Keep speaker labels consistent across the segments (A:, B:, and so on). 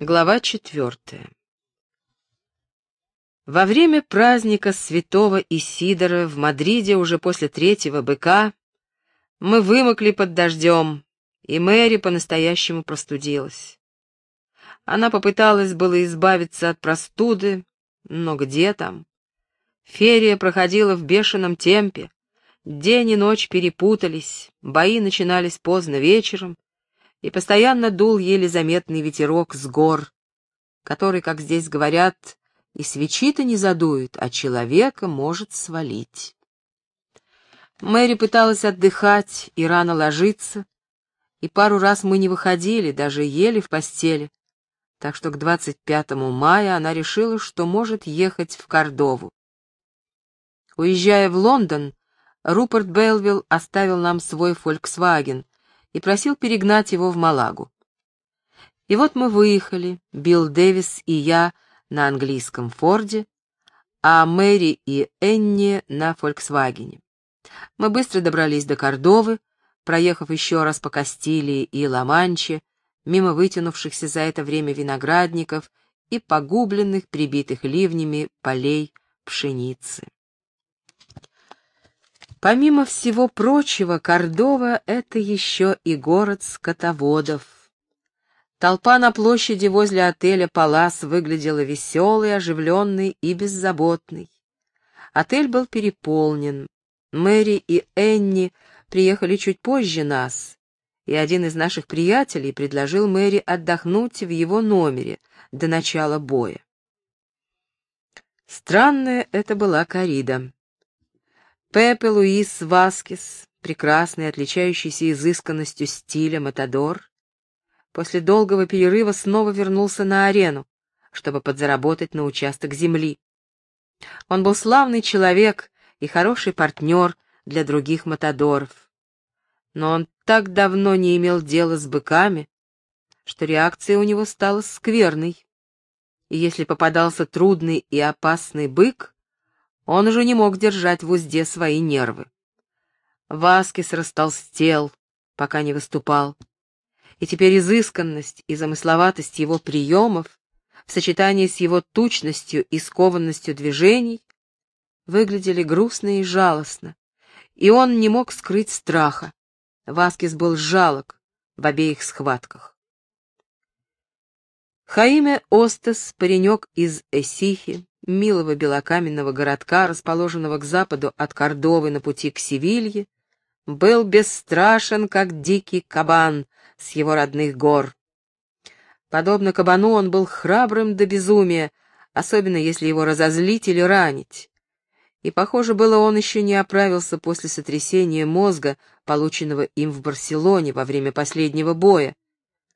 A: Глава четвертая. Во время праздника святого Исидора в Мадриде уже после третьего быка мы вымокли под дождем, и Мэри по-настоящему простудилась. Она попыталась было избавиться от простуды, но где там? Ферия проходила в бешеном темпе, день и ночь перепутались, бои начинались поздно вечером, и постоянно дул еле заметный ветерок с гор, который, как здесь говорят, и свечи-то не задует, а человека может свалить. Мэри пыталась отдыхать и рано ложиться, и пару раз мы не выходили, даже ели в постели, так что к 25 мая она решила, что может ехать в Кордову. Уезжая в Лондон, Руперт Белвилл оставил нам свой «Фольксваген», и просил перегнать его в Малагу. И вот мы выехали, Билл Дэвис и я на английском Форде, а Мэри и Энни на Фольксвагене. Мы быстро добрались до Кордовы, проехав еще раз по Кастилии и Ла-Манче, мимо вытянувшихся за это время виноградников и погубленных, прибитых ливнями полей пшеницы. Помимо всего прочего, Кордова — это еще и город скотоводов. Толпа на площади возле отеля «Палас» выглядела веселой, оживленной и беззаботной. Отель был переполнен. Мэри и Энни приехали чуть позже нас, и один из наших приятелей предложил Мэри отдохнуть в его номере до начала боя. Странная это была корида. Пепе Луис Васкес, прекрасный, отличающийся изысканностью стиля Матадор, после долгого перерыва снова вернулся на арену, чтобы подзаработать на участок земли. Он был славный человек и хороший партнер для других матадоров. Но он так давно не имел дела с быками, что реакция у него стала скверной. И если попадался трудный и опасный бык, он уже не мог держать в узде свои нервы. Васкис растолстел, пока не выступал. И теперь изысканность и замысловатость его приемов в сочетании с его тучностью и скованностью движений выглядели грустно и жалостно, и он не мог скрыть страха. Васкис был жалок в обеих схватках. Хаиме Остес, паренек из Эсихи, милого белокаменного городка, расположенного к западу от Кордовы на пути к Севилье, был бесстрашен, как дикий кабан с его родных гор. Подобно кабану он был храбрым до безумия, особенно если его разозлить или ранить. И, похоже было, он еще не оправился после сотрясения мозга, полученного им в Барселоне во время последнего боя,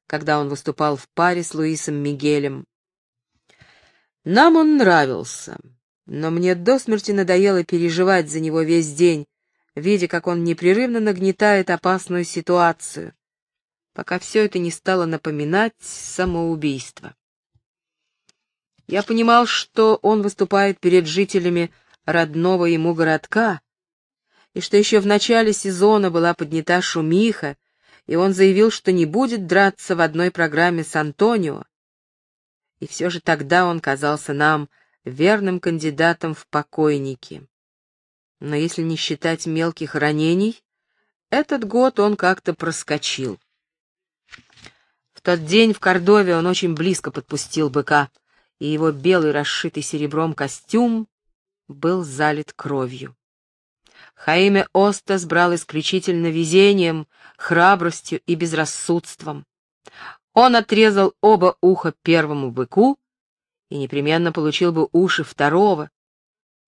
A: когда он выступал в паре с Луисом Мигелем. Нам он нравился, но мне до смерти надоело переживать за него весь день, видя, как он непрерывно нагнетает опасную ситуацию, пока все это не стало напоминать самоубийство. Я понимал, что он выступает перед жителями родного ему городка, и что еще в начале сезона была поднята шумиха, и он заявил, что не будет драться в одной программе с Антонио, и все же тогда он казался нам верным кандидатом в покойники. Но если не считать мелких ранений, этот год он как-то проскочил. В тот день в Кордове он очень близко подпустил быка, и его белый, расшитый серебром костюм был залит кровью. Хаиме Остас брал исключительно везением, храбростью и безрассудством. Он отрезал оба уха первому быку и непременно получил бы уши второго,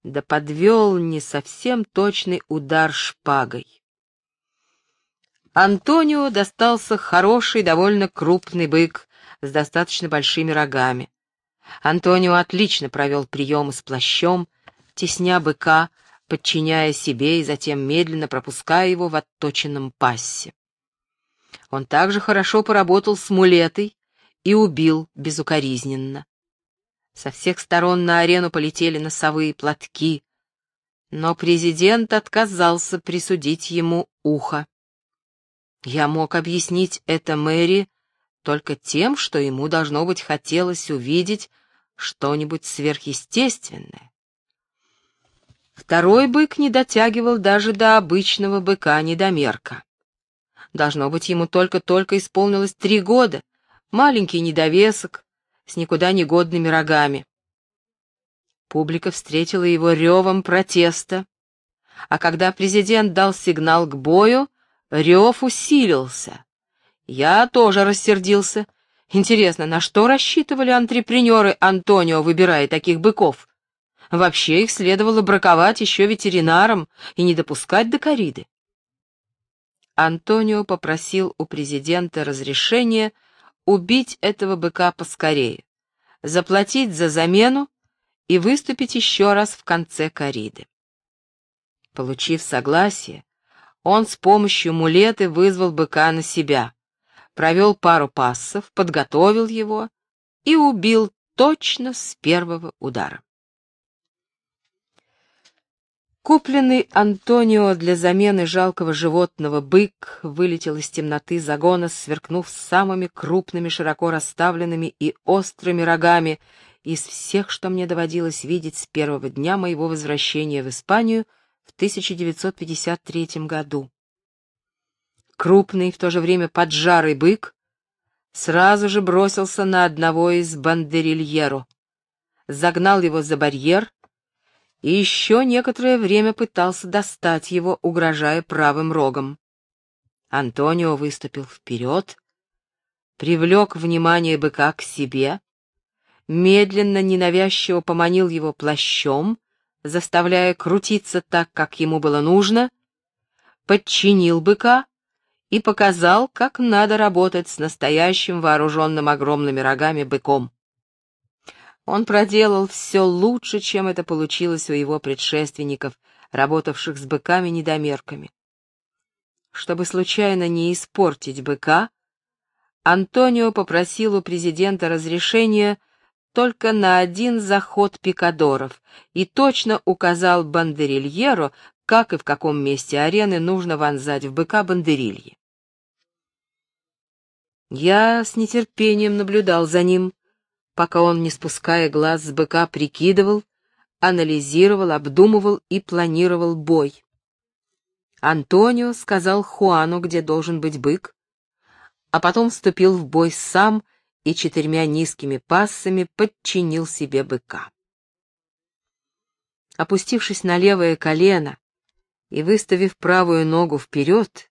A: да подвел не совсем точный удар шпагой. Антонио достался хороший, довольно крупный бык с достаточно большими рогами. Антонио отлично провел приемы с плащом, тесня быка, подчиняя себе и затем медленно пропуская его в отточенном пассе. Он также хорошо поработал с мулетой и убил безукоризненно. Со всех сторон на арену полетели носовые платки, но президент отказался присудить ему ухо. Я мог объяснить это Мэри, только тем, что ему, должно быть, хотелось увидеть что-нибудь сверхъестественное. Второй бык не дотягивал даже до обычного быка-недомерка. Должно быть, ему только-только исполнилось три года, маленький недовесок, с никуда не годными рогами. Публика встретила его ревом протеста, а когда президент дал сигнал к бою, рев усилился. Я тоже рассердился. Интересно, на что рассчитывали антрепренеры Антонио, выбирая таких быков? Вообще их следовало браковать еще ветеринаром и не допускать до кориды. Антонио попросил у президента разрешения убить этого быка поскорее, заплатить за замену и выступить еще раз в конце кориды. Получив согласие, он с помощью мулеты вызвал быка на себя, провел пару пассов, подготовил его и убил точно с первого удара. Купленный Антонио для замены жалкого животного бык вылетел из темноты загона, сверкнув самыми крупными, широко расставленными и острыми рогами из всех, что мне доводилось видеть с первого дня моего возвращения в Испанию в 1953 году. Крупный, в то же время поджарый бык сразу же бросился на одного из бандерильеро, загнал его за барьер и еще некоторое время пытался достать его, угрожая правым рогом. Антонио выступил вперед, привлек внимание быка к себе, медленно, ненавязчиво поманил его плащом, заставляя крутиться так, как ему было нужно, подчинил быка и показал, как надо работать с настоящим вооруженным огромными рогами быком. Он проделал все лучше, чем это получилось у его предшественников, работавших с быками-недомерками. Чтобы случайно не испортить быка, Антонио попросил у президента разрешения только на один заход пикадоров и точно указал бандерильеру, как и в каком месте арены нужно вонзать в быка бандерильи. Я с нетерпением наблюдал за ним, пока он, не спуская глаз с быка, прикидывал, анализировал, обдумывал и планировал бой. Антонио сказал Хуану, где должен быть бык, а потом вступил в бой сам и четырьмя низкими пассами подчинил себе быка. Опустившись на левое колено и выставив правую ногу вперед,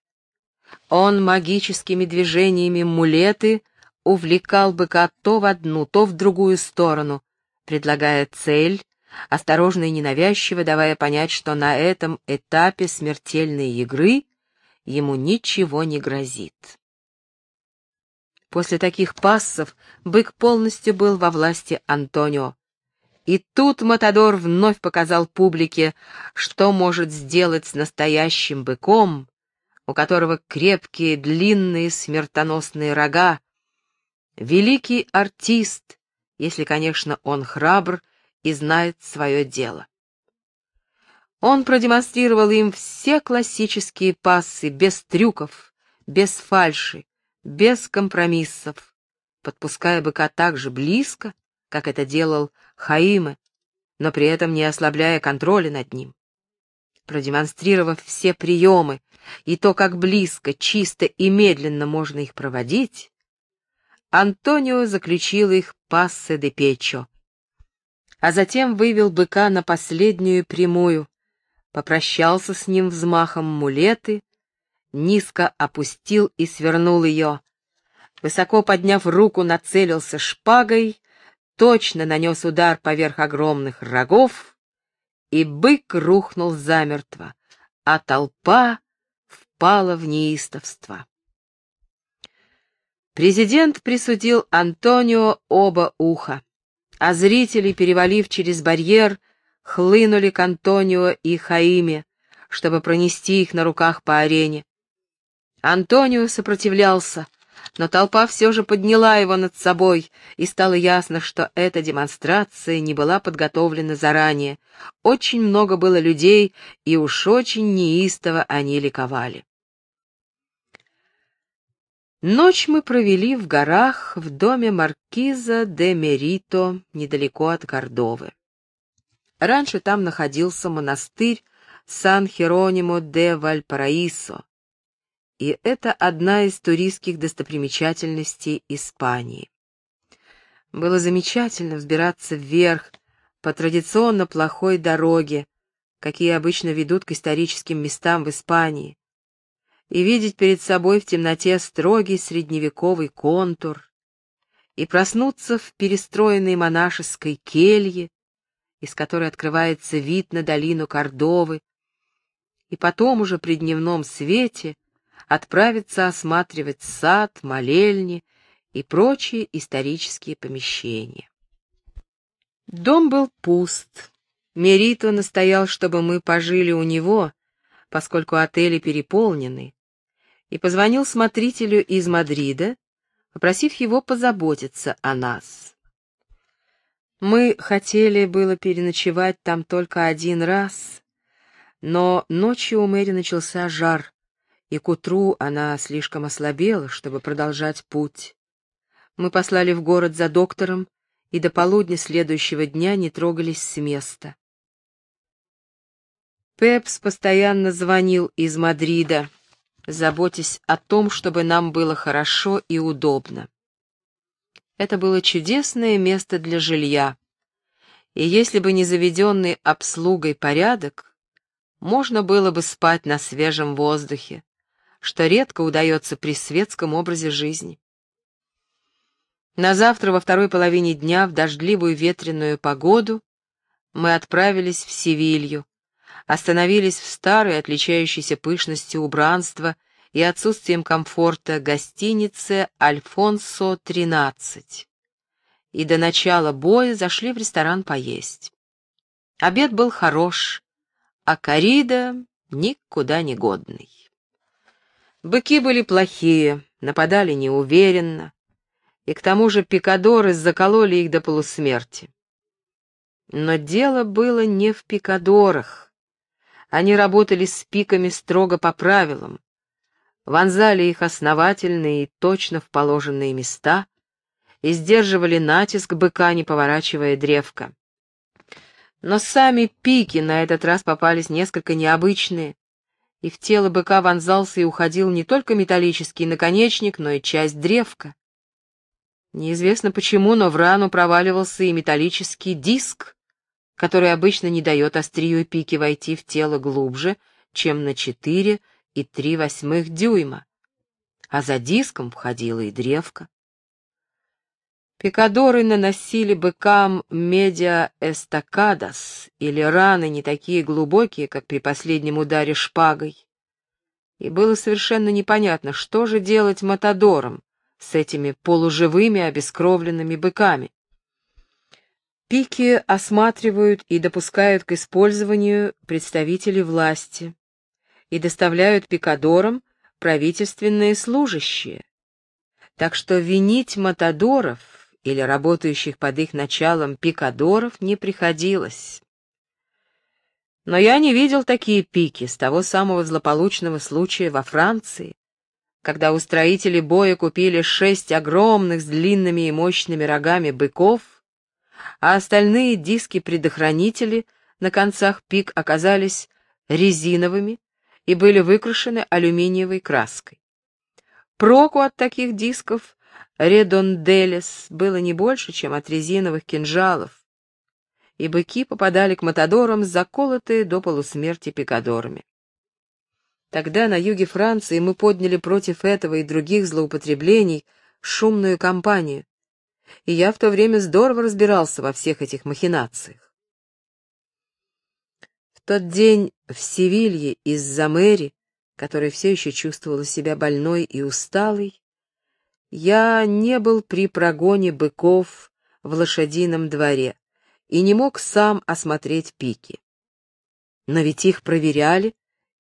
A: он магическими движениями мулеты увлекал быка то в одну, то в другую сторону, предлагая цель, осторожно и ненавязчиво давая понять, что на этом этапе смертельной игры ему ничего не грозит. После таких пассов бык полностью был во власти Антонио. И тут Матадор вновь показал публике, что может сделать с настоящим быком, у которого крепкие длинные смертоносные рога, Великий артист, если, конечно, он храбр и знает свое дело. Он продемонстрировал им все классические пассы, без трюков, без фальши, без компромиссов, подпуская быка так же близко, как это делал Хаиме, но при этом не ослабляя контроля над ним. Продемонстрировав все приемы и то, как близко, чисто и медленно можно их проводить, Антонио заключил их пассе де печо, а затем вывел быка на последнюю прямую, попрощался с ним взмахом мулеты, низко опустил и свернул ее, высоко подняв руку, нацелился шпагой, точно нанес удар поверх огромных рогов, и бык рухнул замертво, а толпа впала в неистовство. Президент присудил Антонио оба уха, а зрители, перевалив через барьер, хлынули к Антонио и Хаиме, чтобы пронести их на руках по арене. Антонио сопротивлялся, но толпа все же подняла его над собой, и стало ясно, что эта демонстрация не была подготовлена заранее. Очень много было людей, и уж очень неистово они ликовали. Ночь мы провели в горах в доме маркиза де Мерито, недалеко от Кордовы. Раньше там находился монастырь Сан-Херонимо де Вальпараисо, и это одна из туристских достопримечательностей Испании. Было замечательно взбираться вверх по традиционно плохой дороге, какие обычно ведут к историческим местам в Испании, и видеть перед собой в темноте строгий средневековый контур, и проснуться в перестроенной монашеской келье, из которой открывается вид на долину Кордовы, и потом уже при дневном свете отправиться осматривать сад, молельни и прочие исторические помещения. Дом был пуст. Мерито настоял, чтобы мы пожили у него, поскольку отели переполнены, и позвонил смотрителю из Мадрида, попросив его позаботиться о нас. Мы хотели было переночевать там только один раз, но ночью у Мэри начался жар, и к утру она слишком ослабела, чтобы продолжать путь. Мы послали в город за доктором, и до полудня следующего дня не трогались с места. Пепс постоянно звонил из Мадрида заботясь о том, чтобы нам было хорошо и удобно. Это было чудесное место для жилья, и если бы не заведенный обслугой порядок, можно было бы спать на свежем воздухе, что редко удается при светском образе жизни. На завтра во второй половине дня в дождливую ветреную погоду мы отправились в Севилью, остановились в старой, отличающейся пышностью убранства и отсутствием комфорта гостинице «Альфонсо-13». И до начала боя зашли в ресторан поесть. Обед был хорош, а корида никуда не годный. Быки были плохие, нападали неуверенно, и к тому же пикадоры закололи их до полусмерти. Но дело было не в пикадорах. Они работали с пиками строго по правилам, вонзали их основательно и точно в положенные места и сдерживали натиск быка, не поворачивая древко. Но сами пики на этот раз попались несколько необычные, и в тело быка вонзался и уходил не только металлический наконечник, но и часть древка. Неизвестно почему, но в рану проваливался и металлический диск, который обычно не дает острию пики войти в тело глубже, чем на 4 и 3 восьмых дюйма, а за диском входила и древка. Пикадоры наносили быкам медиа-эстакадос или раны не такие глубокие, как при последнем ударе шпагой. И было совершенно непонятно, что же делать матадорам с этими полуживыми обескровленными быками. Пики осматривают и допускают к использованию представители власти и доставляют пикадорам правительственные служащие. Так что винить матадоров или работающих под их началом пикадоров не приходилось. Но я не видел такие пики с того самого злополучного случая во Франции, когда устроители боя купили шесть огромных с длинными и мощными рогами быков, а остальные диски-предохранители на концах пик оказались резиновыми и были выкрашены алюминиевой краской. Проку от таких дисков редонделес было не больше, чем от резиновых кинжалов, и быки попадали к матадорам, заколотые до полусмерти пикадорами. Тогда на юге Франции мы подняли против этого и других злоупотреблений шумную кампанию, и я в то время здорово разбирался во всех этих махинациях. В тот день в Севилье из-за Мэри, которая все еще чувствовала себя больной и усталой, я не был при прогоне быков в лошадином дворе и не мог сам осмотреть пики. Но ведь их проверяли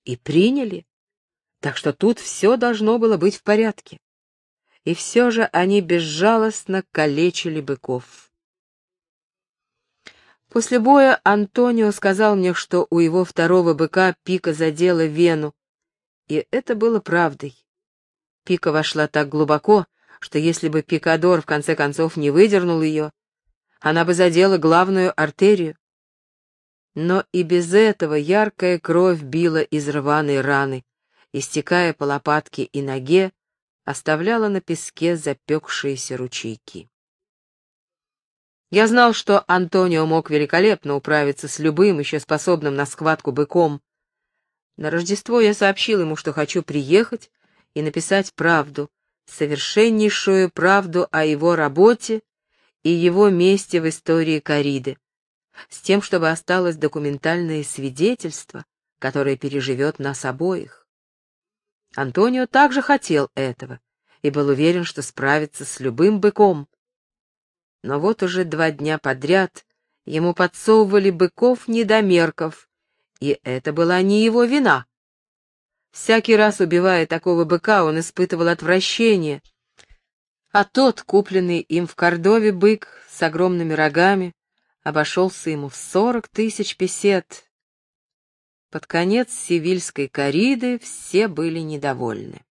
A: и приняли, так что тут все должно было быть в порядке и все же они безжалостно калечили быков. После боя Антонио сказал мне, что у его второго быка пика задела вену, и это было правдой. Пика вошла так глубоко, что если бы пикадор в конце концов не выдернул ее, она бы задела главную артерию. Но и без этого яркая кровь била из рваной раны, истекая по лопатке и ноге, оставляла на песке запекшиеся ручейки. Я знал, что Антонио мог великолепно управиться с любым, еще способным на схватку быком. На Рождество я сообщил ему, что хочу приехать и написать правду, совершеннейшую правду о его работе и его месте в истории Кариды, с тем, чтобы осталось документальное свидетельство, которое переживет нас обоих. Антонио также хотел этого и был уверен, что справится с любым быком. Но вот уже два дня подряд ему подсовывали быков-недомерков, и это была не его вина. Всякий раз, убивая такого быка, он испытывал отвращение, а тот, купленный им в Кордове бык с огромными рогами, обошелся ему в сорок тысяч песет. Под конец сивильской кориды все были недовольны.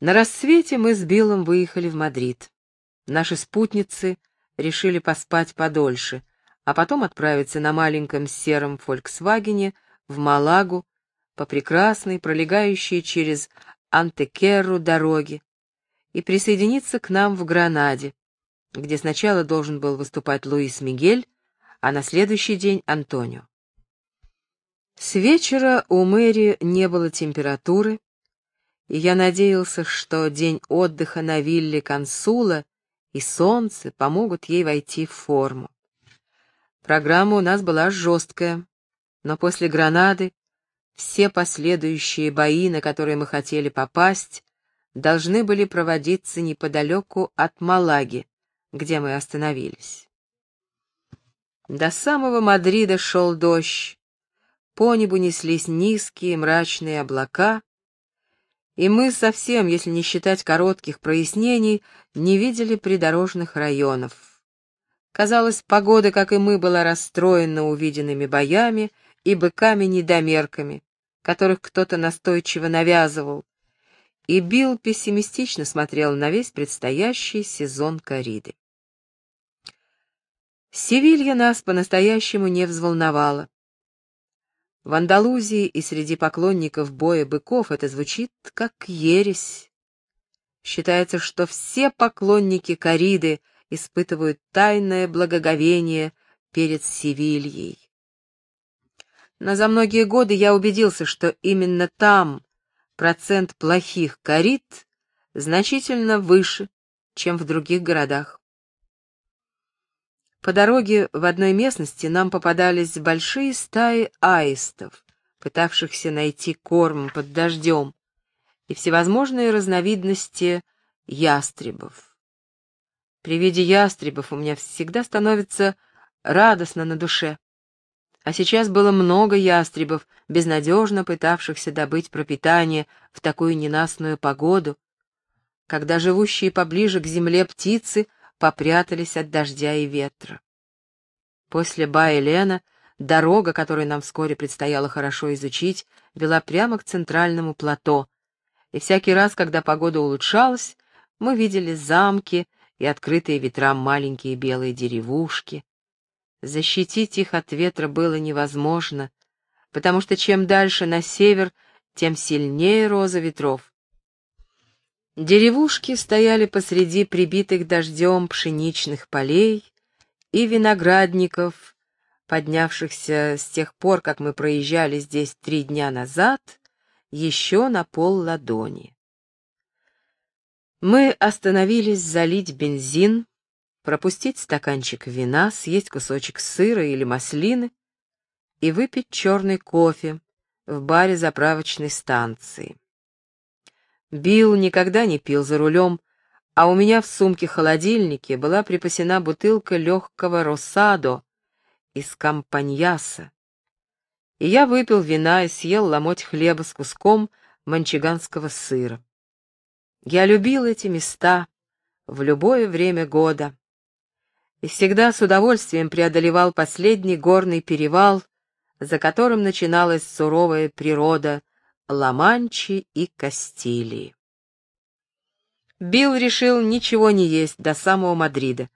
A: На рассвете мы с Биллом выехали в Мадрид. Наши спутницы решили поспать подольше, а потом отправиться на маленьком сером «Фольксвагене» в Малагу по прекрасной, пролегающей через Антекерру дороге, и присоединиться к нам в Гранаде, где сначала должен был выступать Луис Мигель, а на следующий день Антонио. С вечера у Мэри не было температуры, и я надеялся, что день отдыха на вилле консула и солнце помогут ей войти в форму. Программа у нас была жесткая, но после Гранады все последующие бои, на которые мы хотели попасть, должны были проводиться неподалеку от Малаги, где мы остановились. До самого Мадрида шел дождь, по небу неслись низкие мрачные облака, и мы совсем, если не считать коротких прояснений, не видели придорожных районов. Казалось, погода, как и мы, была расстроена увиденными боями и быками-недомерками, которых кто-то настойчиво навязывал, и Билл пессимистично смотрел на весь предстоящий сезон кориды. Севилья нас по-настоящему не взволновала. В Андалузии и среди поклонников боя быков это звучит как ересь. Считается, что все поклонники кориды испытывают тайное благоговение перед Севильей. Но за многие годы я убедился, что именно там процент плохих корит значительно выше, чем в других городах. По дороге в одной местности нам попадались большие стаи аистов, пытавшихся найти корм под дождем, и всевозможные разновидности ястребов. При виде ястребов у меня всегда становится радостно на душе. А сейчас было много ястребов, безнадежно пытавшихся добыть пропитание в такую ненастную погоду, когда живущие поближе к земле птицы попрятались от дождя и ветра. После Ба-Елена дорога, которую нам вскоре предстояло хорошо изучить, вела прямо к центральному плато, и всякий раз, когда погода улучшалась, мы видели замки и открытые ветрам маленькие белые деревушки, Защитить их от ветра было невозможно, потому что чем дальше на север, тем сильнее роза ветров. Деревушки стояли посреди прибитых дождем пшеничных полей и виноградников, поднявшихся с тех пор, как мы проезжали здесь три дня назад, еще на пол ладони. Мы остановились залить бензин, пропустить стаканчик вина, съесть кусочек сыра или маслины и выпить черный кофе в баре заправочной станции. Билл никогда не пил за рулем, а у меня в сумке-холодильнике была припасена бутылка легкого росадо из кампаньяса. И я выпил вина и съел ломоть хлеба с куском манчеганского сыра. Я любил эти места в любое время года, и всегда с удовольствием преодолевал последний горный перевал, за которым начиналась суровая природа Ла-Манчи и Кастилии. Билл решил ничего не есть до самого Мадрида.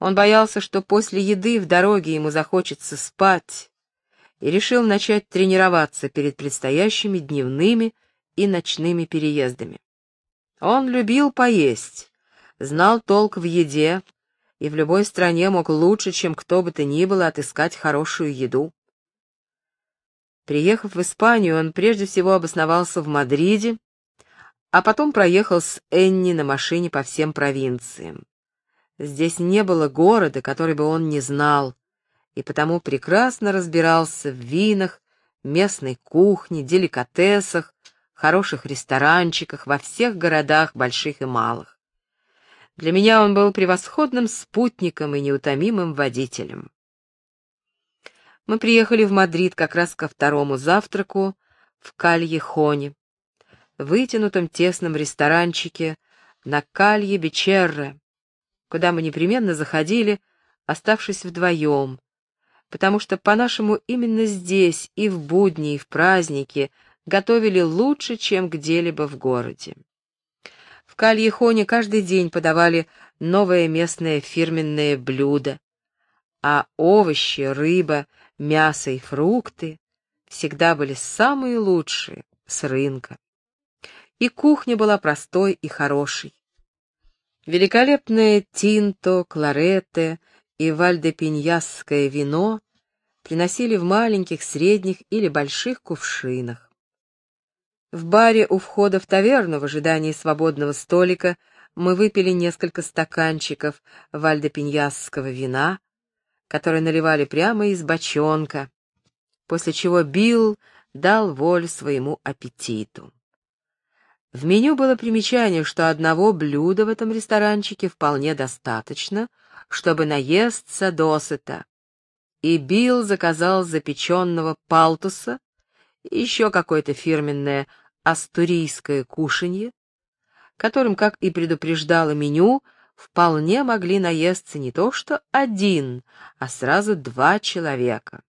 A: Он боялся, что после еды в дороге ему захочется спать, и решил начать тренироваться перед предстоящими дневными и ночными переездами. Он любил поесть, знал толк в еде и в любой стране мог лучше, чем кто бы то ни было, отыскать хорошую еду. Приехав в Испанию, он прежде всего обосновался в Мадриде, а потом проехал с Энни на машине по всем провинциям. Здесь не было города, который бы он не знал, и потому прекрасно разбирался в винах, местной кухне, деликатесах, хороших ресторанчиках во всех городах, больших и малых. Для меня он был превосходным спутником и неутомимым водителем. Мы приехали в Мадрид как раз ко второму завтраку в Кальехоне, вытянутом тесном ресторанчике на Калье Бичерре, куда мы непременно заходили, оставшись вдвоем, потому что, по-нашему, именно здесь, и в будни, и в праздники, готовили лучше, чем где-либо в городе. В Кальехоне каждый день подавали новое местное фирменное блюдо, а овощи, рыба, мясо и фрукты всегда были самые лучшие с рынка. И кухня была простой и хорошей. Великолепное тинто, кларетте и вальдепиньясское вино приносили в маленьких, средних или больших кувшинах. В баре у входа в таверну в ожидании свободного столика мы выпили несколько стаканчиков вальдепиньясского вина, которые наливали прямо из бочонка, после чего Билл дал волю своему аппетиту. В меню было примечание, что одного блюда в этом ресторанчике вполне достаточно, чтобы наесться досыта. И Билл заказал запеченного палтуса еще какое-то фирменное астурийское кушанье, которым, как и предупреждало меню, вполне могли наесться не то что один, а сразу два человека.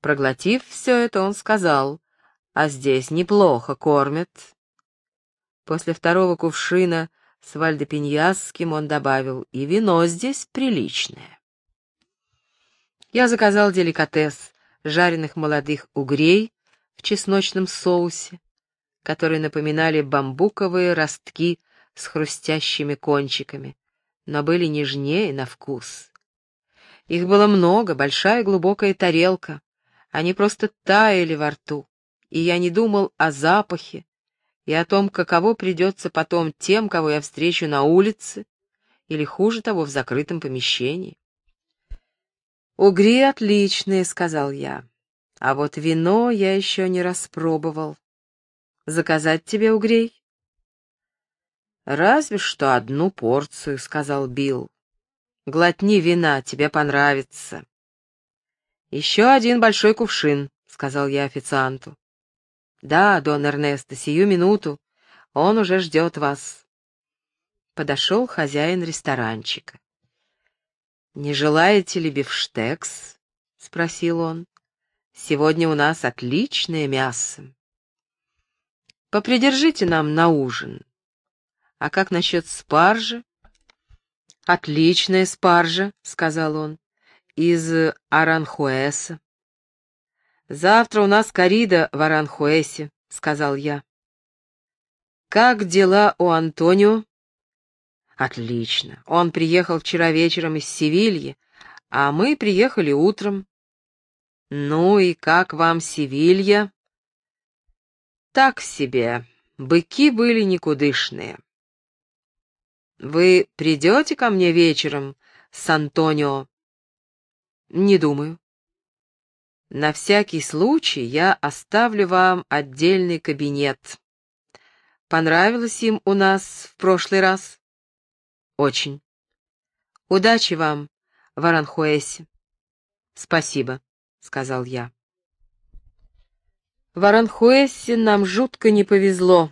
A: Проглотив все это, он сказал, «А здесь неплохо кормят». После второго кувшина с вальдепиньясским он добавил, и вино здесь приличное. Я заказал деликатес жареных молодых угрей в чесночном соусе, которые напоминали бамбуковые ростки с хрустящими кончиками, но были нежнее на вкус. Их было много, большая глубокая тарелка. Они просто таяли во рту, и я не думал о запахе, и о том, каково придется потом тем, кого я встречу на улице, или, хуже того, в закрытом помещении. «Угри отличные», — сказал я, — «а вот вино я еще не распробовал. Заказать тебе угрей?» «Разве что одну порцию», — сказал Билл. «Глотни вина, тебе понравится». «Еще один большой кувшин», — сказал я официанту. «Да, Дон Эрнесто, сию минуту. Он уже ждет вас». Подошел хозяин ресторанчика. «Не желаете ли бифштекс?» — спросил он. «Сегодня у нас отличное мясо. Попридержите нам на ужин. А как насчет спаржи?» «Отличная спаржа», — сказал он, — «из Аранхуэса». «Завтра у нас корида в Аранхуэсе», — сказал я. «Как дела у Антонио?» «Отлично. Он приехал вчера вечером из Севильи, а мы приехали утром». «Ну и как вам Севилья?» «Так себе. Быки были никудышные». «Вы придете ко мне вечером с Антонио?» «Не думаю. На всякий случай я оставлю вам отдельный кабинет. Понравилось им у нас в прошлый раз? Очень. Удачи вам в. Спасибо, сказал я. В нам жутко не повезло,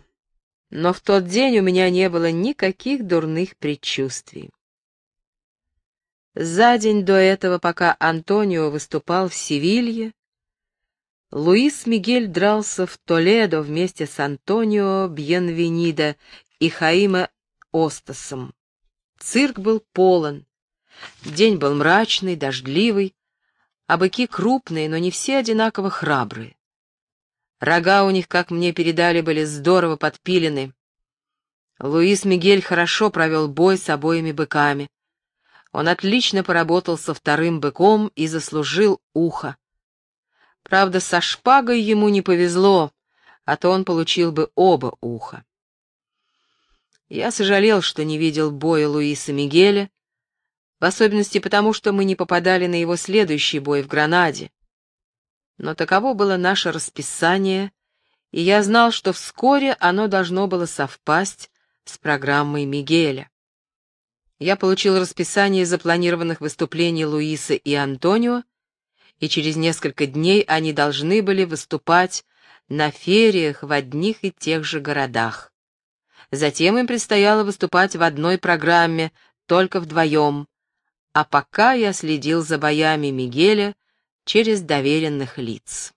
A: но в тот день у меня не было никаких дурных предчувствий. За день до этого, пока Антонио выступал в Севилье, Луис Мигель дрался в Толедо вместе с Антонио Бьенвенида и Хаиме Остасом. Цирк был полон. День был мрачный, дождливый, а быки крупные, но не все одинаково храбрые. Рога у них, как мне передали, были здорово подпилены. Луис Мигель хорошо провел бой с обоими быками. Он отлично поработал со вторым быком и заслужил ухо. Правда, со шпагой ему не повезло, а то он получил бы оба уха. Я сожалел, что не видел боя Луиса Мигеля, в особенности потому, что мы не попадали на его следующий бой в Гранаде. Но таково было наше расписание, и я знал, что вскоре оно должно было совпасть с программой Мигеля. Я получил расписание запланированных выступлений Луиса и Антонио, и через несколько дней они должны были выступать на фериях в одних и тех же городах. Затем им предстояло выступать в одной программе, только вдвоем, а пока я следил за боями Мигеля через доверенных лиц.